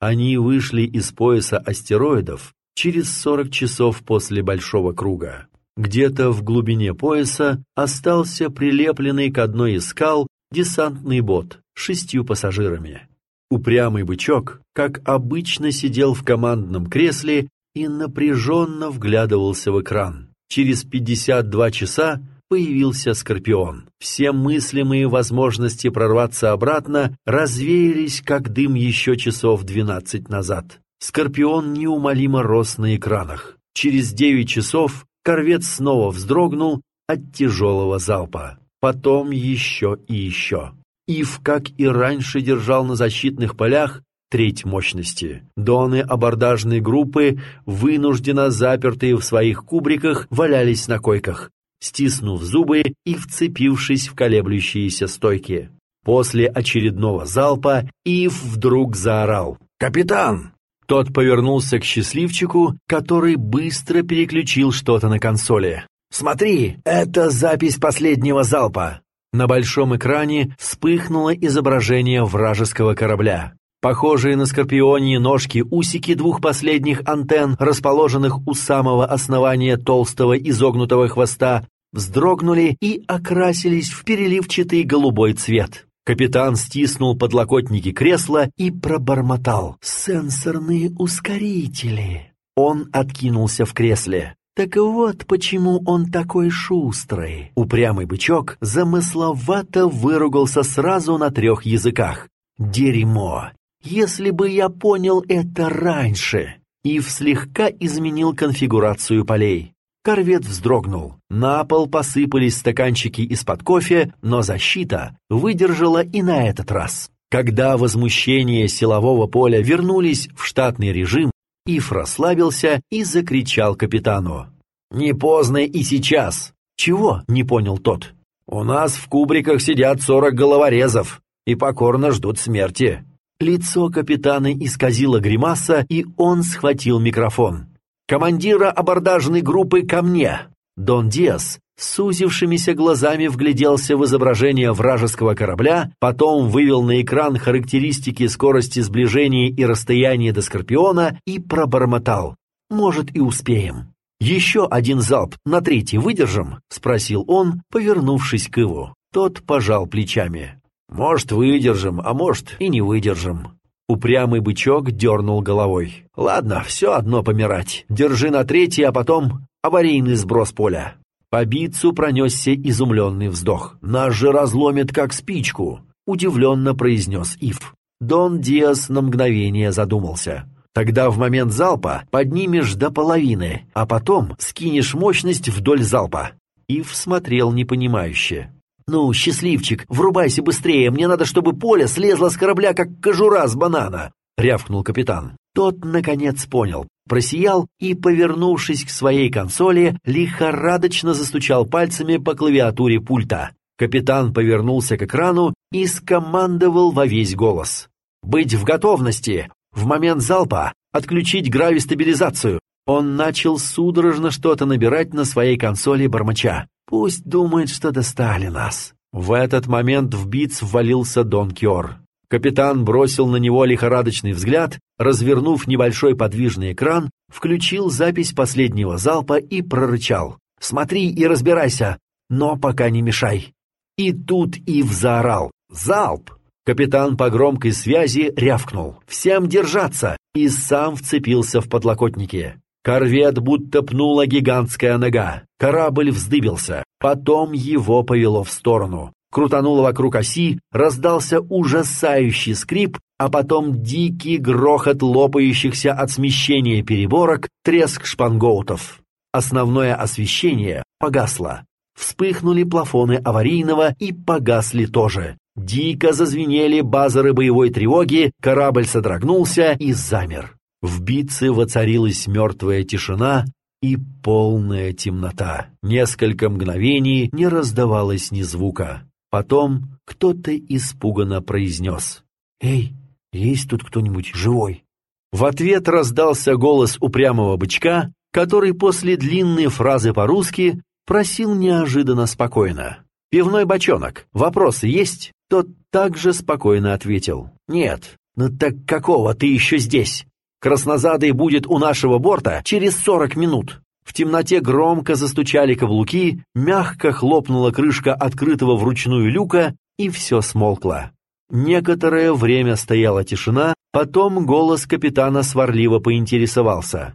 Они вышли из пояса астероидов через 40 часов после Большого Круга. Где-то в глубине пояса остался прилепленный к одной из скал десантный бот с шестью пассажирами. Упрямый бычок, как обычно, сидел в командном кресле и напряженно вглядывался в экран. Через 52 часа появился Скорпион. Все мыслимые возможности прорваться обратно развеялись, как дым еще часов 12 назад. Скорпион неумолимо рос на экранах. Через 9 часов корвет снова вздрогнул от тяжелого залпа. Потом еще и еще. Ив, как и раньше, держал на защитных полях треть мощности. Доны абордажной группы, вынужденно запертые в своих кубриках, валялись на койках, стиснув зубы и вцепившись в колеблющиеся стойки. После очередного залпа Ив вдруг заорал. «Капитан!» Тот повернулся к счастливчику, который быстро переключил что-то на консоли. «Смотри, это запись последнего залпа!» На большом экране вспыхнуло изображение вражеского корабля. Похожие на скорпионьи ножки усики двух последних антенн, расположенных у самого основания толстого изогнутого хвоста, вздрогнули и окрасились в переливчатый голубой цвет. Капитан стиснул подлокотники кресла и пробормотал «Сенсорные ускорители». Он откинулся в кресле. Так вот почему он такой шустрый. Упрямый бычок замысловато выругался сразу на трех языках. Дерьмо! Если бы я понял это раньше! Ив слегка изменил конфигурацию полей. Корвет вздрогнул. На пол посыпались стаканчики из-под кофе, но защита выдержала и на этот раз. Когда возмущения силового поля вернулись в штатный режим, Ив расслабился и закричал капитану. «Не поздно и сейчас!» «Чего?» — не понял тот. «У нас в кубриках сидят сорок головорезов и покорно ждут смерти». Лицо капитана исказило гримаса, и он схватил микрофон. «Командира абордажной группы ко мне!» Дон Диас с сузившимися глазами вгляделся в изображение вражеского корабля, потом вывел на экран характеристики скорости сближения и расстояния до Скорпиона и пробормотал. «Может, и успеем». «Еще один залп, на третий выдержим?» — спросил он, повернувшись к Иву. Тот пожал плечами. «Может, выдержим, а может, и не выдержим». Упрямый бычок дернул головой. «Ладно, все одно помирать. Держи на третий, а потом аварийный сброс поля». По бицу пронесся изумленный вздох. «Нас же разломит, как спичку!» — удивленно произнес Ив. Дон Диас на мгновение задумался. «Тогда в момент залпа поднимешь до половины, а потом скинешь мощность вдоль залпа». Ив смотрел непонимающе. «Ну, счастливчик, врубайся быстрее, мне надо, чтобы поле слезло с корабля, как кожура с банана!» — рявкнул капитан. Тот, наконец, понял просиял и, повернувшись к своей консоли, лихорадочно застучал пальцами по клавиатуре пульта. Капитан повернулся к экрану и скомандовал во весь голос. «Быть в готовности! В момент залпа отключить гравистабилизацию!» Он начал судорожно что-то набирать на своей консоли бормоча. «Пусть думает, что достали нас». В этот момент в битс ввалился Дон Кьор. Капитан бросил на него лихорадочный взгляд, развернув небольшой подвижный экран, включил запись последнего залпа и прорычал. «Смотри и разбирайся, но пока не мешай». И тут Ив заорал. «Залп!» Капитан по громкой связи рявкнул. «Всем держаться!» и сам вцепился в подлокотники. Корвет будто пнула гигантская нога. Корабль вздыбился. Потом его повело в сторону крутануло вокруг оси, раздался ужасающий скрип, а потом дикий грохот лопающихся от смещения переборок, треск шпангоутов. Основное освещение погасло. Вспыхнули плафоны аварийного и погасли тоже. Дико зазвенели базары боевой тревоги, корабль содрогнулся и замер. В битце воцарилась мертвая тишина и полная темнота. Несколько мгновений не раздавалось ни звука. Потом кто-то испуганно произнес. «Эй, есть тут кто-нибудь живой?» В ответ раздался голос упрямого бычка, который после длинной фразы по-русски просил неожиданно спокойно. «Пивной бочонок, вопросы есть?» Тот также спокойно ответил. «Нет, «Ну так какого ты еще здесь? Краснозадый будет у нашего борта через сорок минут». В темноте громко застучали каблуки, мягко хлопнула крышка открытого вручную люка, и все смолкло. Некоторое время стояла тишина, потом голос капитана сварливо поинтересовался.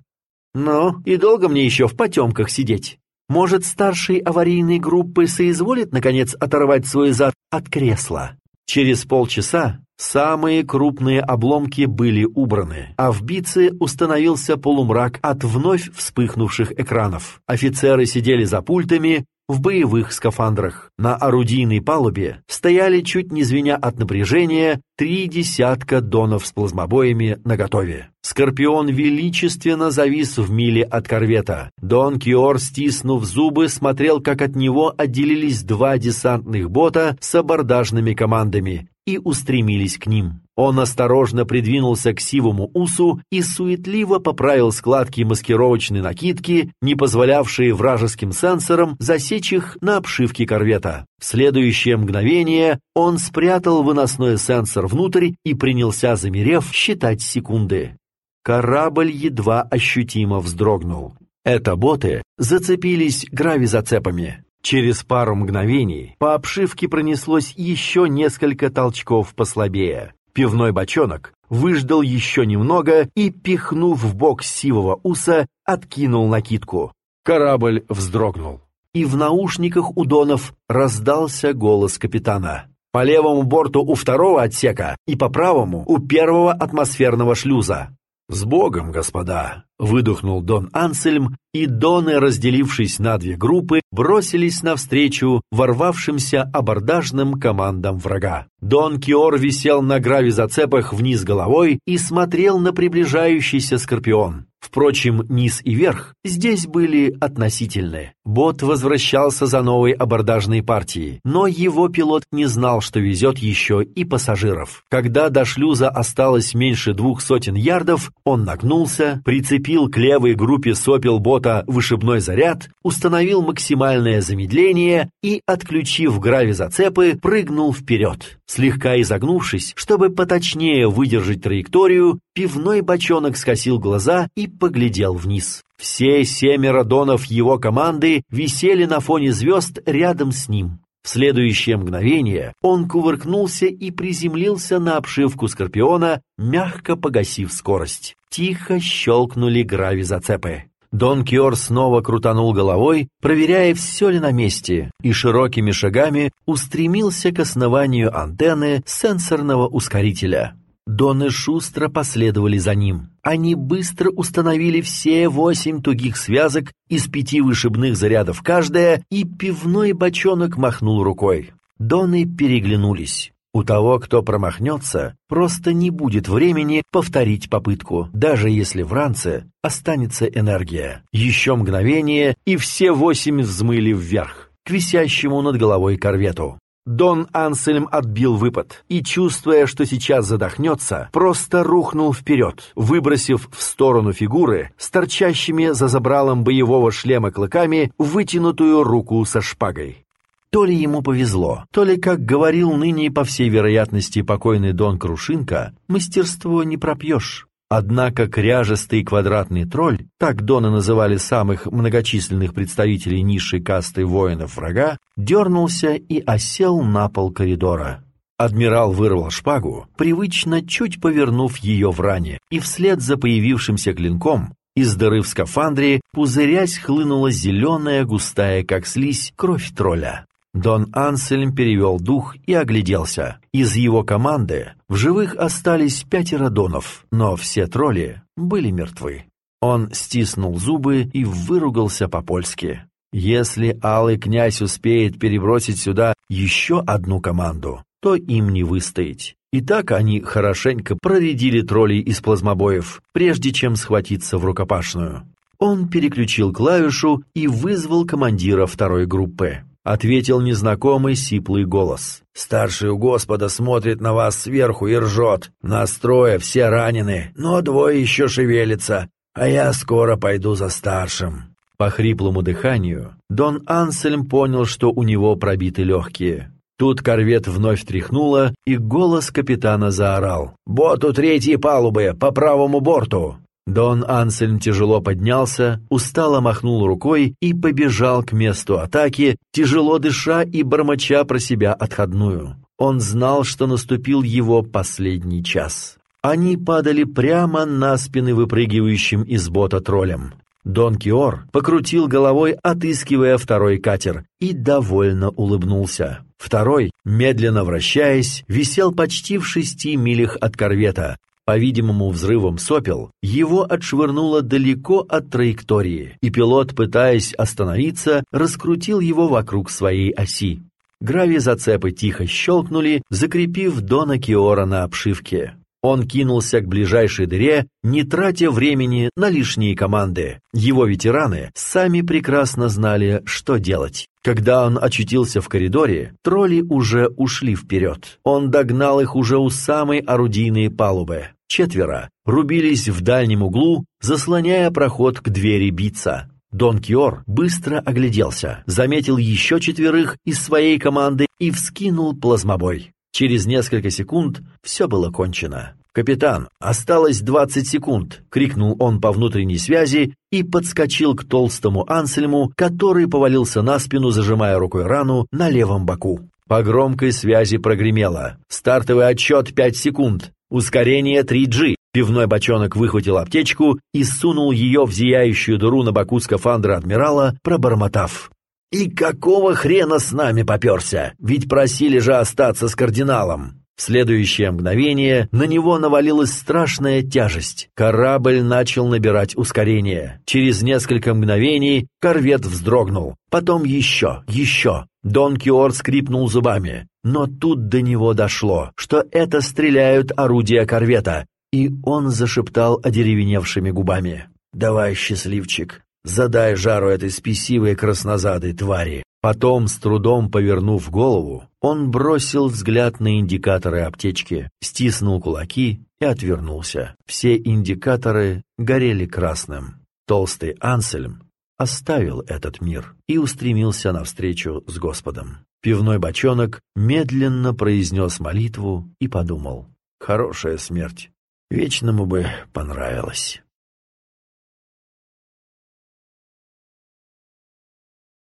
«Ну, и долго мне еще в потемках сидеть? Может, старший аварийной группы соизволит, наконец, оторвать свой зад от кресла?» Через полчаса самые крупные обломки были убраны, а в бице установился полумрак от вновь вспыхнувших экранов. Офицеры сидели за пультами, в боевых скафандрах. На орудийной палубе стояли, чуть не звеня от напряжения, три десятка донов с плазмобоями наготове. Скорпион величественно завис в миле от корвета. Дон Киор, стиснув зубы, смотрел, как от него отделились два десантных бота с абордажными командами и устремились к ним. Он осторожно придвинулся к сивому усу и суетливо поправил складки маскировочной накидки, не позволявшие вражеским сенсорам засечь их на обшивке корвета. В следующее мгновение он спрятал выносной сенсор внутрь и принялся, замерев, считать секунды. Корабль едва ощутимо вздрогнул. Это боты зацепились гравизацепами. Через пару мгновений по обшивке пронеслось еще несколько толчков послабее. Пивной бочонок выждал еще немного и, пихнув в бок сивого уса, откинул накидку. Корабль вздрогнул. И в наушниках у Донов раздался голос капитана. По левому борту у второго отсека и по правому у первого атмосферного шлюза. «С Богом, господа!» — выдохнул Дон Ансельм, и Доны, разделившись на две группы, бросились навстречу ворвавшимся абордажным командам врага. Дон Киор висел на гравизацепах вниз головой и смотрел на приближающийся Скорпион. Впрочем, низ и верх здесь были относительны. Бот возвращался за новой абордажной партией, но его пилот не знал, что везет еще и пассажиров. Когда до шлюза осталось меньше двух сотен ярдов, он нагнулся, прицепил к левой группе сопел бота вышибной заряд, установил максимальное замедление и, отключив гравизацепы, прыгнул вперед. Слегка изогнувшись, чтобы поточнее выдержать траекторию, пивной бочонок скосил глаза и поглядел вниз. Все семеро донов его команды висели на фоне звезд рядом с ним. В следующее мгновение он кувыркнулся и приземлился на обшивку Скорпиона, мягко погасив скорость. Тихо щелкнули грави-зацепы. Дон Киор снова крутанул головой, проверяя, все ли на месте, и широкими шагами устремился к основанию антенны сенсорного ускорителя. Доны шустро последовали за ним. Они быстро установили все восемь тугих связок из пяти вышибных зарядов каждая, и пивной бочонок махнул рукой. Доны переглянулись. У того, кто промахнется, просто не будет времени повторить попытку, даже если в ранце останется энергия. Еще мгновение, и все восемь взмыли вверх, к висящему над головой корвету. Дон Ансельм отбил выпад и, чувствуя, что сейчас задохнется, просто рухнул вперед, выбросив в сторону фигуры с торчащими за забралом боевого шлема клыками вытянутую руку со шпагой. То ли ему повезло, то ли, как говорил ныне по всей вероятности покойный Дон Крушинка, мастерство не пропьешь. Однако кряжестый квадратный тролль, так Дона называли самых многочисленных представителей низшей касты воинов врага, дернулся и осел на пол коридора. Адмирал вырвал шпагу, привычно чуть повернув ее в ране, и вслед за появившимся клинком из дыры в скафандре, пузырясь, хлынула зеленая, густая, как слизь, кровь тролля. Дон Ансельм перевел дух и огляделся. Из его команды в живых остались пятеро донов, но все тролли были мертвы. Он стиснул зубы и выругался по-польски. Если Алый князь успеет перебросить сюда еще одну команду, то им не выстоять. И так они хорошенько проредили троллей из плазмобоев, прежде чем схватиться в рукопашную. Он переключил клавишу и вызвал командира второй группы ответил незнакомый сиплый голос. «Старший у Господа смотрит на вас сверху и ржет. Настроя все ранены, но двое еще шевелятся, а я скоро пойду за старшим». По хриплому дыханию Дон Ансельм понял, что у него пробиты легкие. Тут корвет вновь тряхнуло, и голос капитана заорал. «Бот у третьей палубы, по правому борту!» Дон Ансельм тяжело поднялся, устало махнул рукой и побежал к месту атаки, тяжело дыша и бормоча про себя отходную. Он знал, что наступил его последний час. Они падали прямо на спины выпрыгивающим из бота троллям. Дон Киор покрутил головой, отыскивая второй катер, и довольно улыбнулся. Второй, медленно вращаясь, висел почти в шести милях от корвета. По-видимому, взрывом сопел его отшвырнуло далеко от траектории, и пилот, пытаясь остановиться, раскрутил его вокруг своей оси. Грави-зацепы тихо щелкнули, закрепив Дона Киора на обшивке. Он кинулся к ближайшей дыре, не тратя времени на лишние команды. Его ветераны сами прекрасно знали, что делать. Когда он очутился в коридоре, тролли уже ушли вперед. Он догнал их уже у самой орудийной палубы. Четверо рубились в дальнем углу, заслоняя проход к двери биться. Дон Киор быстро огляделся, заметил еще четверых из своей команды и вскинул плазмобой. Через несколько секунд все было кончено. «Капитан, осталось 20 секунд!» — крикнул он по внутренней связи и подскочил к толстому Ансельму, который повалился на спину, зажимая рукой рану на левом боку. По громкой связи прогремело. «Стартовый отчет 5 секунд! Ускорение 3G!» Пивной бочонок выхватил аптечку и сунул ее в зияющую дыру на боку скафандра адмирала, пробормотав. «И какого хрена с нами поперся? Ведь просили же остаться с кардиналом!» В следующее мгновение на него навалилась страшная тяжесть. Корабль начал набирать ускорение. Через несколько мгновений корвет вздрогнул. Потом еще, еще. Дон Киор скрипнул зубами. Но тут до него дошло, что это стреляют орудия корвета, и он зашептал одеревеневшими губами. «Давай, счастливчик, задай жару этой спесивой краснозадой твари. Потом, с трудом повернув голову, он бросил взгляд на индикаторы аптечки, стиснул кулаки и отвернулся. Все индикаторы горели красным. Толстый Ансельм оставил этот мир и устремился навстречу с Господом. Пивной бочонок медленно произнес молитву и подумал. Хорошая смерть. Вечному бы понравилось.